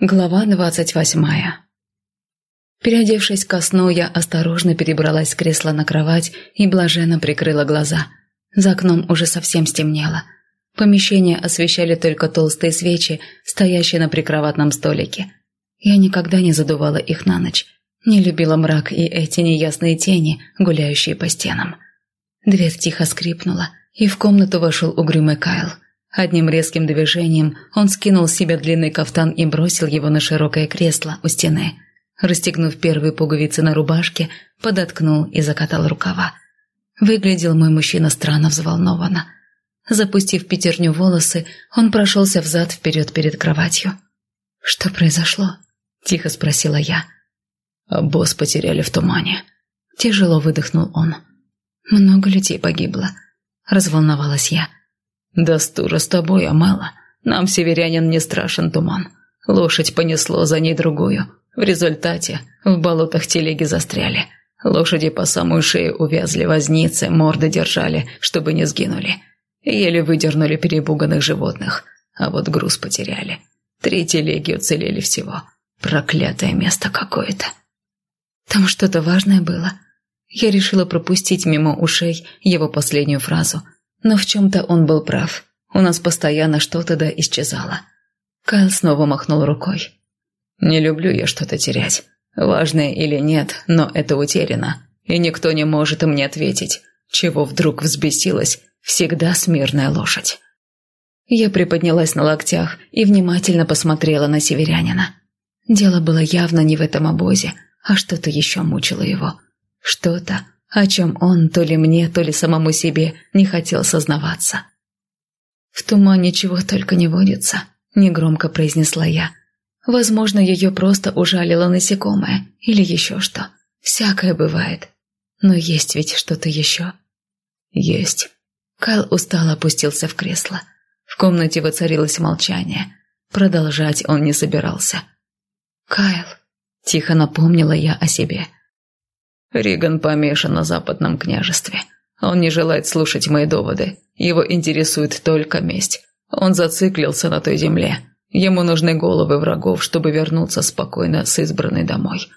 Глава двадцать восьмая Переодевшись ко сну, я осторожно перебралась с кресла на кровать и блаженно прикрыла глаза. За окном уже совсем стемнело. Помещение освещали только толстые свечи, стоящие на прикроватном столике. Я никогда не задувала их на ночь. Не любила мрак и эти неясные тени, гуляющие по стенам. Дверь тихо скрипнула, и в комнату вошел угрюмый Кайл – Одним резким движением он скинул с себя длинный кафтан и бросил его на широкое кресло у стены. Расстегнув первые пуговицы на рубашке, подоткнул и закатал рукава. Выглядел мой мужчина странно взволнованно. Запустив пятерню волосы, он прошелся взад-вперед перед кроватью. «Что произошло?» – тихо спросила я. «А босс потеряли в тумане». Тяжело выдохнул он. «Много людей погибло», – разволновалась я. «Да стужа с тобой, Амела. Нам, северянин, не страшен туман. Лошадь понесло за ней другую. В результате в болотах телеги застряли. Лошади по самую шею увязли возницы, морды держали, чтобы не сгинули. Еле выдернули перебуганных животных, а вот груз потеряли. Три телеги уцелели всего. Проклятое место какое-то. Там что-то важное было. Я решила пропустить мимо ушей его последнюю фразу – но в чем-то он был прав. У нас постоянно что-то да исчезало. Кайл снова махнул рукой. «Не люблю я что-то терять. Важное или нет, но это утеряно. И никто не может мне ответить, чего вдруг взбесилась всегда смирная лошадь». Я приподнялась на локтях и внимательно посмотрела на северянина. Дело было явно не в этом обозе, а что-то еще мучило его. Что-то, о чем он то ли мне, то ли самому себе не хотел сознаваться. «В тумане чего только не водится», — негромко произнесла я. «Возможно, ее просто ужалило насекомое или еще что. Всякое бывает. Но есть ведь что-то еще». «Есть». Кайл устало опустился в кресло. В комнате воцарилось молчание. Продолжать он не собирался. «Кайл», — тихо напомнила я о себе, — Риган помешан на западном княжестве. Он не желает слушать мои доводы. Его интересует только месть. Он зациклился на той земле. Ему нужны головы врагов, чтобы вернуться спокойно с избранной домой.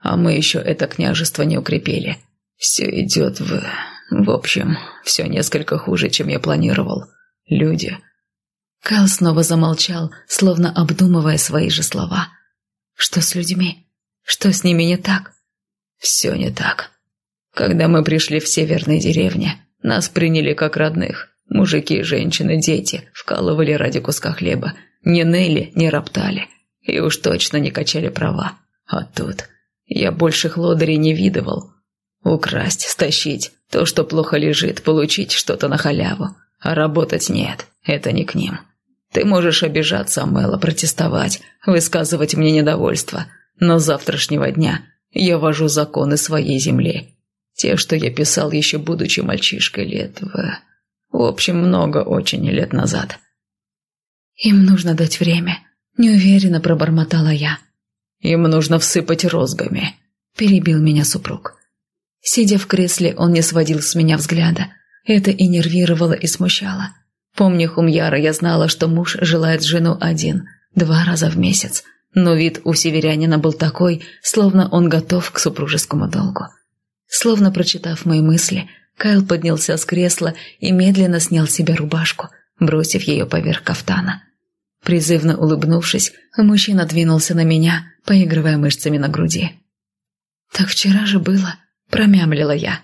А мы еще это княжество не укрепили. Все идет в... В общем, все несколько хуже, чем я планировал. Люди... Кэл снова замолчал, словно обдумывая свои же слова. «Что с людьми? Что с ними не так?» Все не так. Когда мы пришли в северные деревни, нас приняли как родных. Мужики, женщины, дети вкалывали ради куска хлеба. Не ныли, не роптали. И уж точно не качали права. А тут я больших лодырей не видывал. Украсть, стащить, то, что плохо лежит, получить что-то на халяву. А работать нет, это не к ним. Ты можешь обижаться, Амела, протестовать, высказывать мне недовольство, но с завтрашнего дня я вожу законы своей земли. Те, что я писал еще будучи мальчишкой лет в... В общем, много очень лет назад. Им нужно дать время. Неуверенно пробормотала я. Им нужно всыпать розгами. Перебил меня супруг. Сидя в кресле, он не сводил с меня взгляда. Это и нервировало, и смущало. Помня Хумьяра, я знала, что муж желает жену один, два раза в месяц – но вид у северянина был такой, словно он готов к супружескому долгу. Словно прочитав мои мысли, Кайл поднялся с кресла и медленно снял с себя рубашку, бросив ее поверх кафтана. Призывно улыбнувшись, мужчина двинулся на меня, поигрывая мышцами на груди. «Так вчера же было», — промямлила я.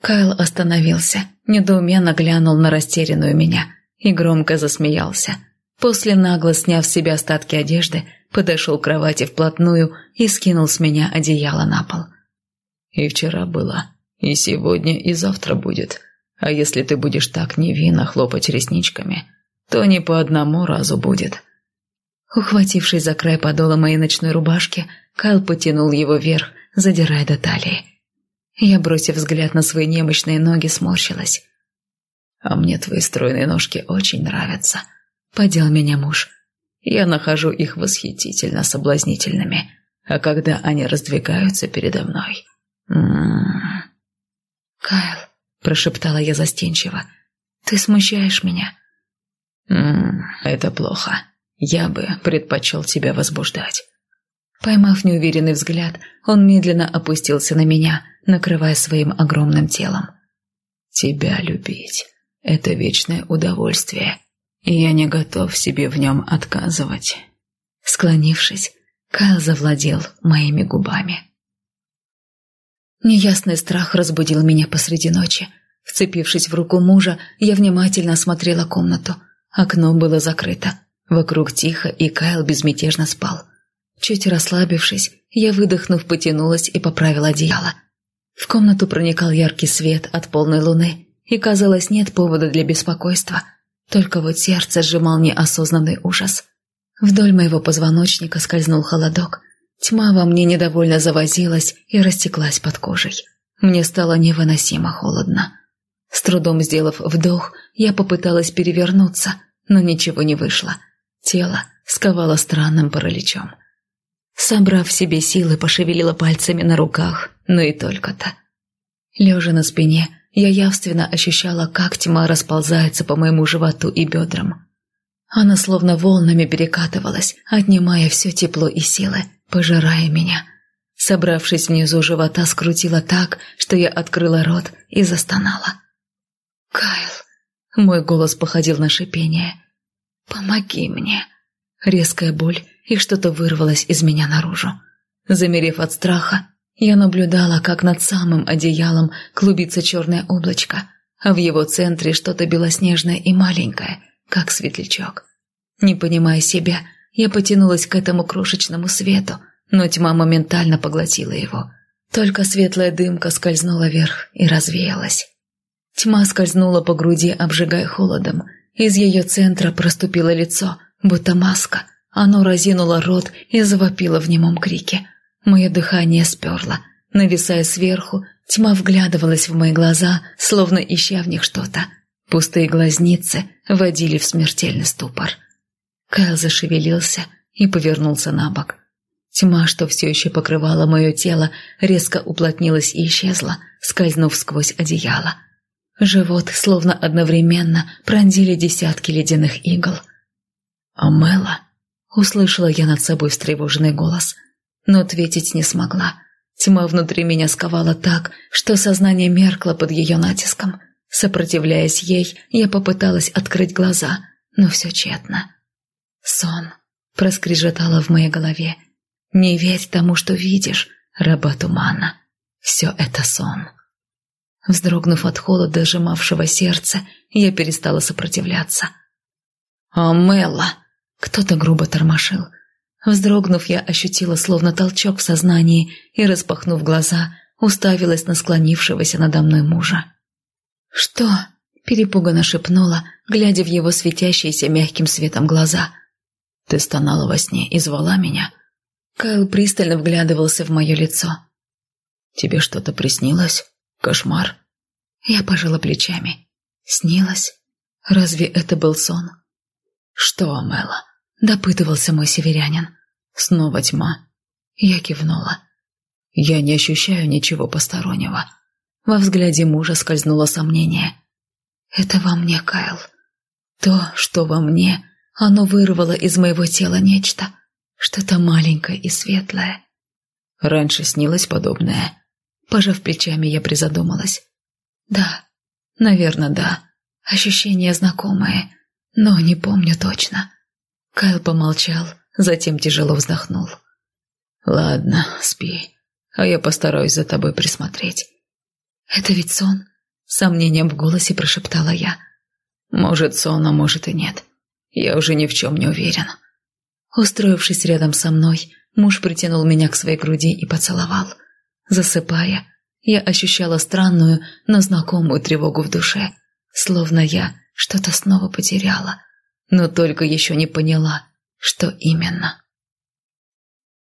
Кайл остановился, недоуменно глянул на растерянную меня и громко засмеялся. После нагло сняв с себя остатки одежды, подошел к кровати вплотную и скинул с меня одеяло на пол. «И вчера было, и сегодня, и завтра будет. А если ты будешь так невинно хлопать ресничками, то не по одному разу будет». Ухватившись за край подола моей ночной рубашки, Кайл потянул его вверх, задирая до талии. Я, бросив взгляд на свои немощные ноги, сморщилась. «А мне твои стройные ножки очень нравятся», — подел меня муж. Я нахожу их восхитительно соблазнительными, а когда они раздвигаются передо мной... М -м -м. «Кайл», — прошептала я застенчиво, — «ты смущаешь меня». М -м, «Это плохо. Я бы предпочел тебя возбуждать». Поймав неуверенный взгляд, он медленно опустился на меня, накрывая своим огромным телом. «Тебя любить — это вечное удовольствие, и я не готов себе в нем отказывать». Склонившись, Кайл завладел моими губами. Неясный страх разбудил меня посреди ночи. Вцепившись в руку мужа, я внимательно осмотрела комнату. Окно было закрыто. Вокруг тихо, и Кайл безмятежно спал. Чуть расслабившись, я, выдохнув, потянулась и поправила одеяло. В комнату проникал яркий свет от полной луны, и, казалось, нет повода для беспокойства. Только вот сердце сжимал неосознанный ужас. Вдоль моего позвоночника скользнул холодок. Тьма во мне недовольно завозилась и растеклась под кожей. Мне стало невыносимо холодно. С трудом сделав вдох, я попыталась перевернуться, но ничего не вышло. Тело сковало странным параличом. Собрав в себе силы, пошевелила пальцами на руках, но и только-то. Лежа на спине, я явственно ощущала, как тьма расползается по моему животу и бедрам. Она словно волнами перекатывалась, отнимая все тепло и силы, пожирая меня. Собравшись внизу живота, скрутила так, что я открыла рот и застонала. «Кайл!» — мой голос походил на шипение. «Помоги мне!» Резкая боль, и что-то вырвалось из меня наружу. Замерев от страха, я наблюдала, как над самым одеялом клубится черное облачко, а в его центре что-то белоснежное и маленькое, как светлячок. Не понимая себя, я потянулась к этому крошечному свету, но тьма моментально поглотила его. Только светлая дымка скользнула вверх и развеялась. Тьма скользнула по груди, обжигая холодом. Из ее центра проступило лицо, будто маска. Оно разинуло рот и завопило в немом крике. Мое дыхание сперло. Нависая сверху, тьма вглядывалась в мои глаза, словно ища в них что-то. Пустые глазницы водили в смертельный ступор. Кайл зашевелился и повернулся на бок. Тьма, что все еще покрывала мое тело, резко уплотнилась и исчезла, скользнув сквозь одеяло. Живот словно одновременно пронзили десятки ледяных игл. «Амела!» — услышала я над собой встревоженный голос, но ответить не смогла. Тьма внутри меня сковала так, что сознание меркло под ее натиском. Сопротивляясь ей, я попыталась открыть глаза, но все тщетно. «Сон!» — проскрежетало в моей голове. «Не верь тому, что видишь, раба тумана. Все это сон». Вздрогнув от холода, сжимавшего сердце, я перестала сопротивляться. «Амелла!» — кто-то грубо тормошил. Вздрогнув, я ощутила словно толчок в сознании и, распахнув глаза, уставилась на склонившегося надо мной мужа. «Что?» — перепуганно шепнула, глядя в его светящиеся мягким светом глаза. «Ты стонала во сне и звала меня?» Кайл пристально вглядывался в мое лицо. «Тебе что-то приснилось?» Кошмар. Я пожала плечами. Снилось? Разве это был сон? Что, Амела? Допытывался мой северянин. Снова тьма. Я кивнула. Я не ощущаю ничего постороннего. Во взгляде мужа скользнуло сомнение. Это во мне, Кайл. То, что во мне, оно вырвало из моего тела нечто. Что-то маленькое и светлое. Раньше снилось подобное. Пожав плечами, я призадумалась. Да, наверное, да. Ощущения знакомые, но не помню точно. Кайл помолчал, затем тяжело вздохнул. «Ладно, спи, а я постараюсь за тобой присмотреть». «Это ведь сон?» — сомнением в голосе прошептала я. «Может, сон, а может и нет. Я уже ни в чем не уверен». Устроившись рядом со мной, муж притянул меня к своей груди и поцеловал. Засыпая, я ощущала странную, но знакомую тревогу в душе, словно я что-то снова потеряла, но только еще не поняла, что именно.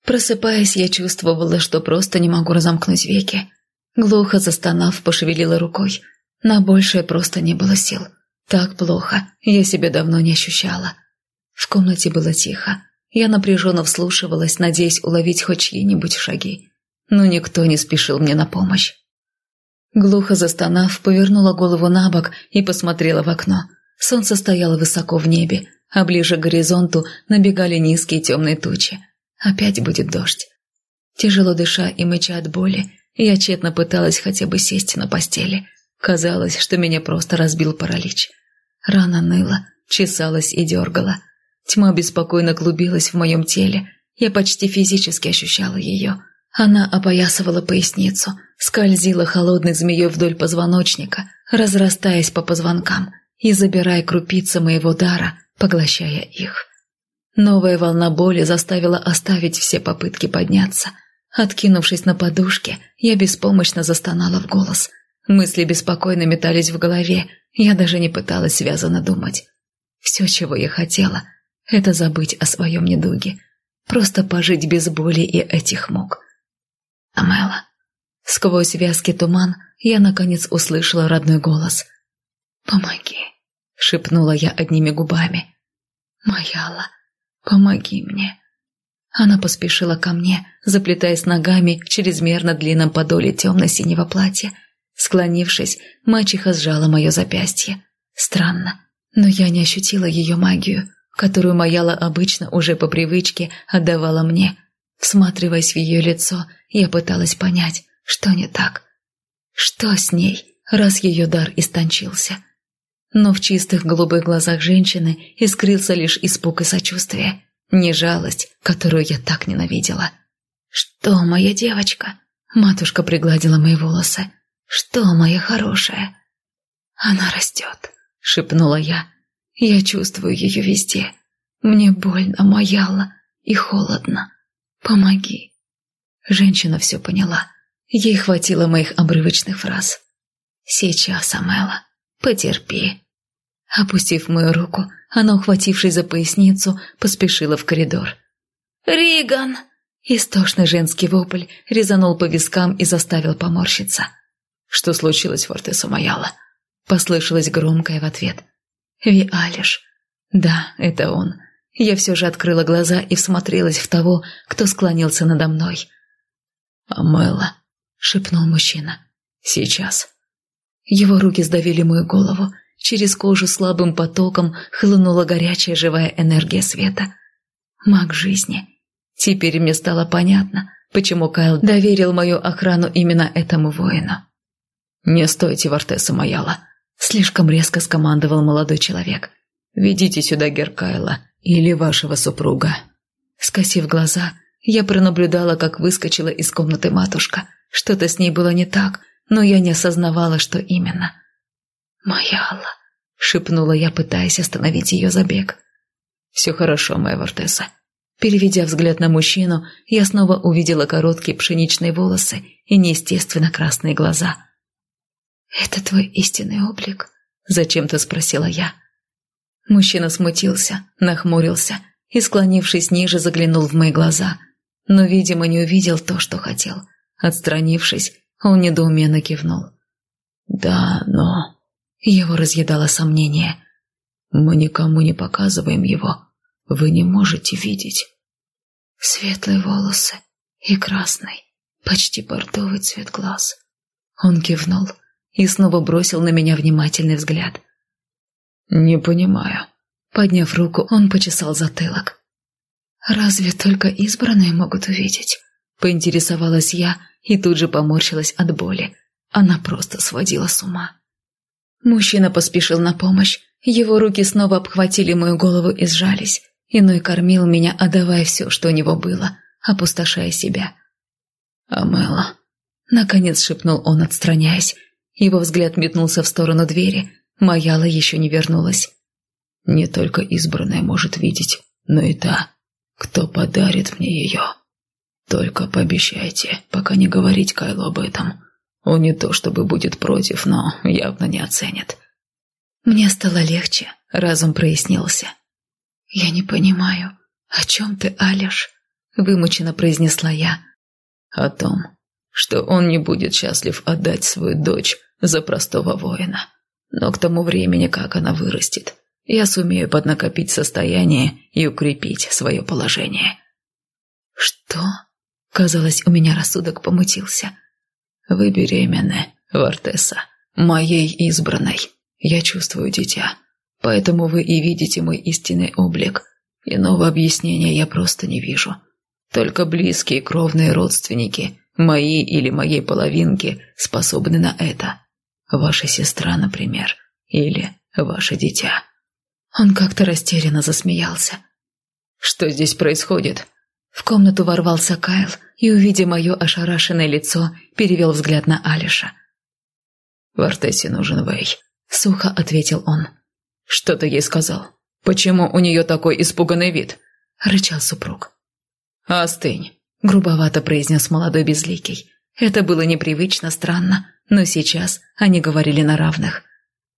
Просыпаясь, я чувствовала, что просто не могу разомкнуть веки. Глухо застонав, пошевелила рукой. На большее просто не было сил. Так плохо я себя давно не ощущала. В комнате было тихо. Я напряженно вслушивалась, надеясь уловить хоть чьи-нибудь шаги но никто не спешил мне на помощь. Глухо застонав, повернула голову на бок и посмотрела в окно. Солнце стояло высоко в небе, а ближе к горизонту набегали низкие темные тучи. Опять будет дождь. Тяжело дыша и мыча от боли, я тщетно пыталась хотя бы сесть на постели. Казалось, что меня просто разбил паралич. Рана ныла, чесалась и дергала. Тьма беспокойно клубилась в моем теле. Я почти физически ощущала ее. Она опоясывала поясницу, скользила холодной змеей вдоль позвоночника, разрастаясь по позвонкам и забирая крупицы моего дара, поглощая их. Новая волна боли заставила оставить все попытки подняться – Откинувшись на подушке, я беспомощно застонала в голос. Мысли беспокойно метались в голове, я даже не пыталась связанно думать. Все, чего я хотела, это забыть о своем недуге, просто пожить без боли и этих мук. Амела. Сквозь вязкий туман я, наконец, услышала родной голос. «Помоги», — шепнула я одними губами. «Маяла, помоги мне». Она поспешила ко мне, заплетаясь ногами в чрезмерно длинном подоле темно-синего платья. Склонившись, мачеха сжала мое запястье. Странно, но я не ощутила ее магию, которую Маяла обычно уже по привычке отдавала мне. Всматриваясь в ее лицо, я пыталась понять, что не так. Что с ней, раз ее дар истончился? Но в чистых голубых глазах женщины искрился лишь испуг и сочувствие не жалость, которую я так ненавидела. «Что, моя девочка?» Матушка пригладила мои волосы. «Что, моя хорошая?» «Она растет», — шепнула я. «Я чувствую ее везде. Мне больно, мояло и холодно. Помоги». Женщина все поняла. Ей хватило моих обрывочных фраз. «Сейчас, Амела, потерпи». Опустив мою руку, она, ухватившись за поясницу, поспешила в коридор. «Риган!» Истошный женский вопль резанул по вискам и заставил поморщиться. «Что случилось, Фортеса Маяла?» Послышалось громкое в ответ. «Виалиш». «Да, это он». Я все же открыла глаза и всмотрелась в того, кто склонился надо мной. «Амела», — шепнул мужчина. «Сейчас». Его руки сдавили мою голову, Через кожу слабым потоком хлынула горячая живая энергия света. Маг жизни. Теперь мне стало понятно, почему Кайл доверил мою охрану именно этому воину. «Не стойте, Вартеса Маяла!» Слишком резко скомандовал молодой человек. «Ведите сюда Геркайла или вашего супруга». Скосив глаза, я пронаблюдала, как выскочила из комнаты матушка. Что-то с ней было не так, но я не осознавала, что именно – «Моя Алла», — шепнула я, пытаясь остановить ее забег. «Все хорошо, моя Вортеса». Переведя взгляд на мужчину, я снова увидела короткие пшеничные волосы и неестественно красные глаза. «Это твой истинный облик?» — зачем-то спросила я. Мужчина смутился, нахмурился и, склонившись ниже, заглянул в мои глаза, но, видимо, не увидел то, что хотел. Отстранившись, он недоуменно кивнул. «Да, но...» Его разъедало сомнение. «Мы никому не показываем его. Вы не можете видеть». Светлые волосы и красный, почти бордовый цвет глаз. Он кивнул и снова бросил на меня внимательный взгляд. «Не понимаю». Подняв руку, он почесал затылок. «Разве только избранные могут увидеть?» Поинтересовалась я и тут же поморщилась от боли. Она просто сводила с ума. Мужчина поспешил на помощь. Его руки снова обхватили мою голову и сжались. Иной кормил меня, отдавая все, что у него было, опустошая себя. «Амела», — наконец шепнул он, отстраняясь. Его взгляд метнулся в сторону двери. Маяла еще не вернулась. «Не только избранная может видеть, но и та, кто подарит мне ее. Только пообещайте, пока не говорить Кайлу об этом. Он не то чтобы будет против, но явно не оценит. Мне стало легче, разум прояснился. «Я не понимаю, о чем ты, Алиш?» – вымученно произнесла я. «О том, что он не будет счастлив отдать свою дочь за простого воина. Но к тому времени, как она вырастет, я сумею поднакопить состояние и укрепить свое положение». «Что?» – казалось, у меня рассудок помутился – «Вы беременны, Вартеса, моей избранной. Я чувствую дитя. поэтому вы и видите мой истинный облик. Иного объяснения я просто не вижу. Только близкие кровные родственники, мои или моей половинки, способны на это. Ваша сестра, например, или ваше дитя». Он как-то растерянно засмеялся. «Что здесь происходит?» В комнату ворвался Кайл и, увидя мое ошарашенное лицо, перевел взгляд на Алиша. «В Артесе нужен Вэй», — сухо ответил он. «Что ты ей сказал? Почему у нее такой испуганный вид?» — рычал супруг. «Остынь», — грубовато произнес молодой безликий. Это было непривычно странно, но сейчас они говорили на равных.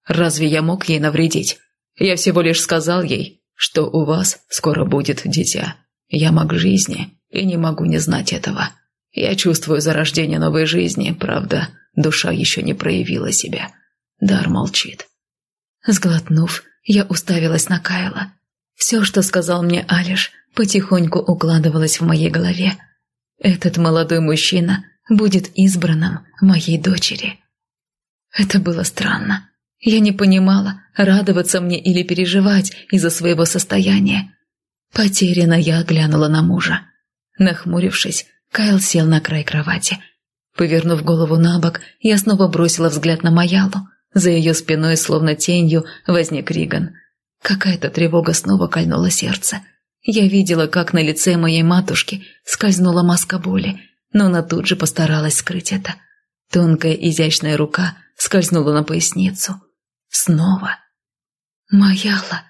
«Разве я мог ей навредить? Я всего лишь сказал ей, что у вас скоро будет дитя. Я маг жизни и не могу не знать этого. Я чувствую зарождение новой жизни, правда, душа еще не проявила себя. Дар молчит. Сглотнув, я уставилась на Кайла. Все, что сказал мне Алиш, потихоньку укладывалось в моей голове. Этот молодой мужчина будет избранным моей дочери. Это было странно. Я не понимала, радоваться мне или переживать из-за своего состояния. Потерянно я оглянула на мужа. Нахмурившись, Кайл сел на край кровати. Повернув голову на бок, я снова бросила взгляд на Маялу. За ее спиной, словно тенью, возник Риган. Какая-то тревога снова кольнула сердце. Я видела, как на лице моей матушки скользнула маска боли, но она тут же постаралась скрыть это. Тонкая изящная рука скользнула на поясницу. Снова. «Маяла,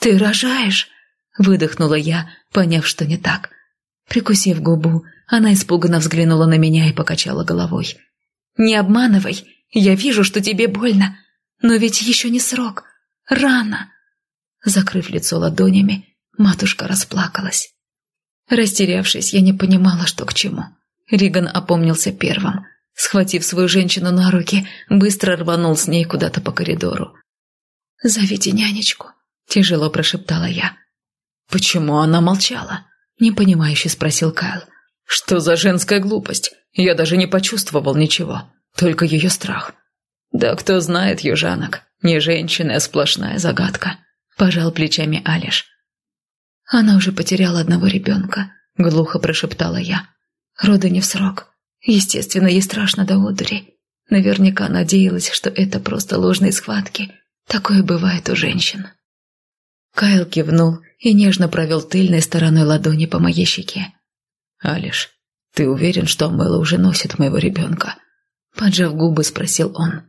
ты рожаешь?» – выдохнула я, поняв, что не так. Прикусив губу, она испуганно взглянула на меня и покачала головой. «Не обманывай, я вижу, что тебе больно, но ведь еще не срок, рано!» Закрыв лицо ладонями, матушка расплакалась. Растерявшись, я не понимала, что к чему. Риган опомнился первым. Схватив свою женщину на руки, быстро рванул с ней куда-то по коридору. «Зовите нянечку», – тяжело прошептала я. «Почему она молчала?» – непонимающе спросил Кайл. «Что за женская глупость? Я даже не почувствовал ничего, только ее страх». «Да кто знает южанок, не женщина, а сплошная загадка», – пожал плечами Алиш. «Она уже потеряла одного ребенка», – глухо прошептала я. «Роды не в срок. Естественно, ей страшно до одури. Наверняка надеялась, что это просто ложные схватки. Такое бывает у женщин». Кайл кивнул и нежно провел тыльной стороной ладони по моей щеке. «Алиш, ты уверен, что Амела уже носит моего ребенка?» Поджав губы, спросил он.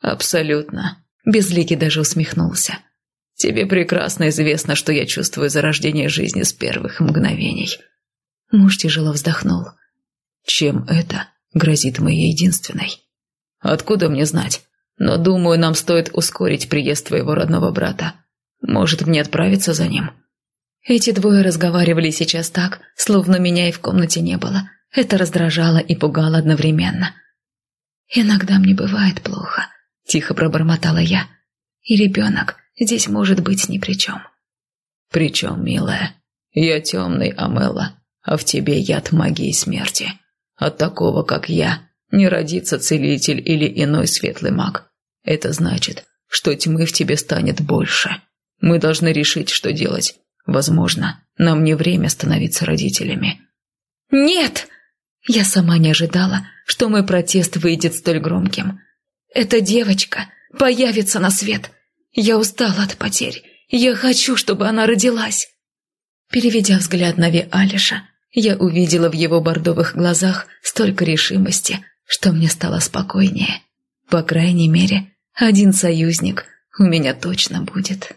«Абсолютно». Безликий даже усмехнулся. «Тебе прекрасно известно, что я чувствую зарождение жизни с первых мгновений». Муж тяжело вздохнул. «Чем это грозит моей единственной?» «Откуда мне знать? Но, думаю, нам стоит ускорить приезд твоего родного брата. Может, мне отправиться за ним?» Эти двое разговаривали сейчас так, словно меня и в комнате не было. Это раздражало и пугало одновременно. «Иногда мне бывает плохо», – тихо пробормотала я. «И ребенок здесь может быть ни при чем». «При чем, милая? Я темный, Амела, а в тебе яд магии смерти. От такого, как я, не родится целитель или иной светлый маг. Это значит, что тьмы в тебе станет больше. Мы должны решить, что делать. Возможно, нам не время становиться родителями». «Нет!» Я сама не ожидала, что мой протест выйдет столь громким. «Эта девочка появится на свет. Я устала от потерь. Я хочу, чтобы она родилась». Переведя взгляд на Ви Алиша, я увидела в его бордовых глазах столько решимости, что мне стало спокойнее. По крайней мере, один союзник у меня точно будет.